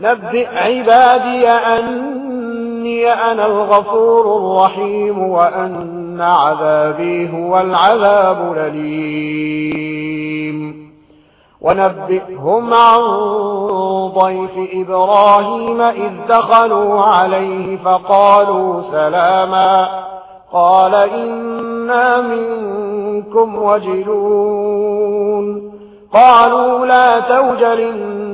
نبئ عبادي أني أنا الغفور الرحيم وأن عذابي هو العذاب لليم ونبئهم عن ضيف إبراهيم إذ دخلوا عليه فقالوا سلاما. قال إنا منكم وجلون. قالوا لا توجلن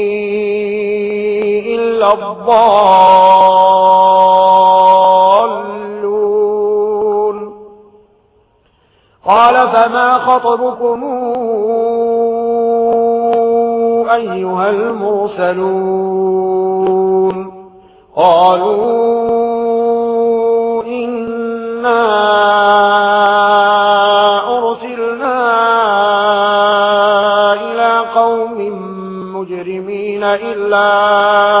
إلا الضالون. قال فما خطبكم أيها المرسلون؟ قالوا إنا إلا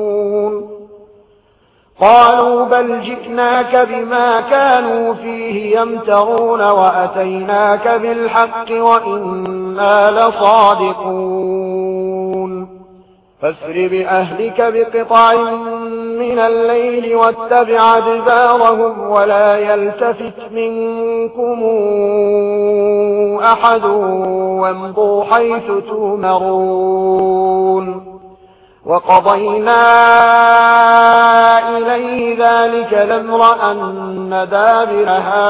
قالوا بل جئناك بما كانوا فيه يمترون وأتيناك بالحق وإنا لصادقون. فاسر بأهلك بقطع من الليل واتبع دبارهم ولا يلتفت منكم أحد وامضوا حيث تمرون وقضينا إليه ذلك لمر أن دابر هؤلاء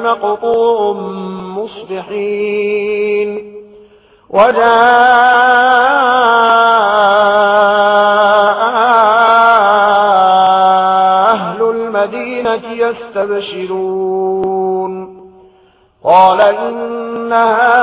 مقطوع مصبحين. وجاء أهل المدينة يستبشرون. قال إنها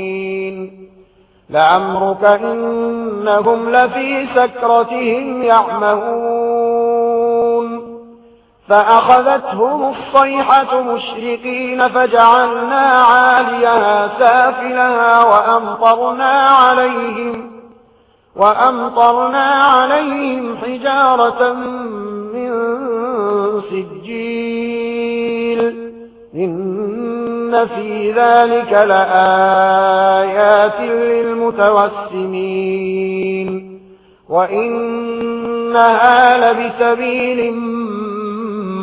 لعمرك إنهم لفي سكرتهم يعمهون فأخذتهم الصيحة مشرقين فجعلنا عاليها سافلها وأمطرنا عليهم وأمطرنا عليهم حجارة من سجين إن في ذلك لآيات للمتوسمين وإنها لبسبيل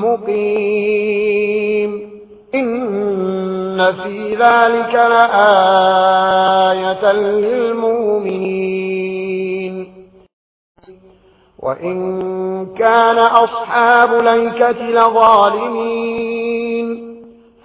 مقيم إن في ذلك لآية للمؤمنين وإن كان أصحاب ليكة لظالمين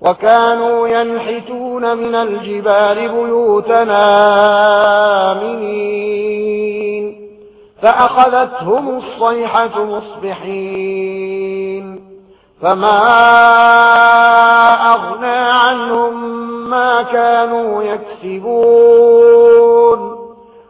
وكانوا ينحتون من الجبال بيوتنا آمنين. فأخذتهم الصيحة مصبحين. فما أغنى عنهم ما كانوا يكسبون.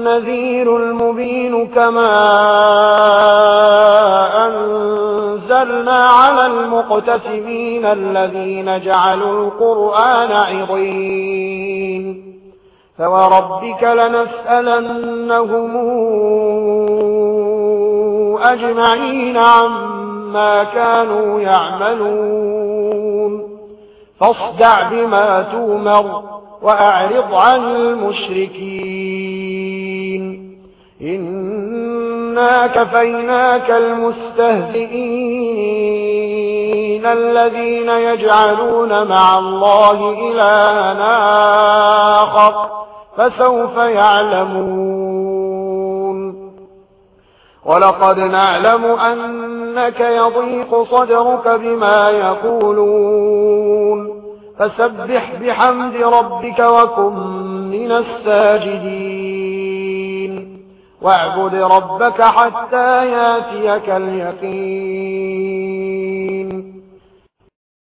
النذير المبين كما أنزلنا على المقتسمين الذين جعلوا القرآن عظيم فوربك لنسألنهم أجمعين عما كانوا يعملون فاصدع بما تومر وأعرض عن المشركين إنا كفيناك المستهزئين الذين يجعلون مع الله إلى آخر فسوف يعلمون ولقد نعلم أنك يضيق صدرك بما يقولون فسبح بحمد ربك وكن من الساجدين واعبد ربك حتى ياتيك اليقين.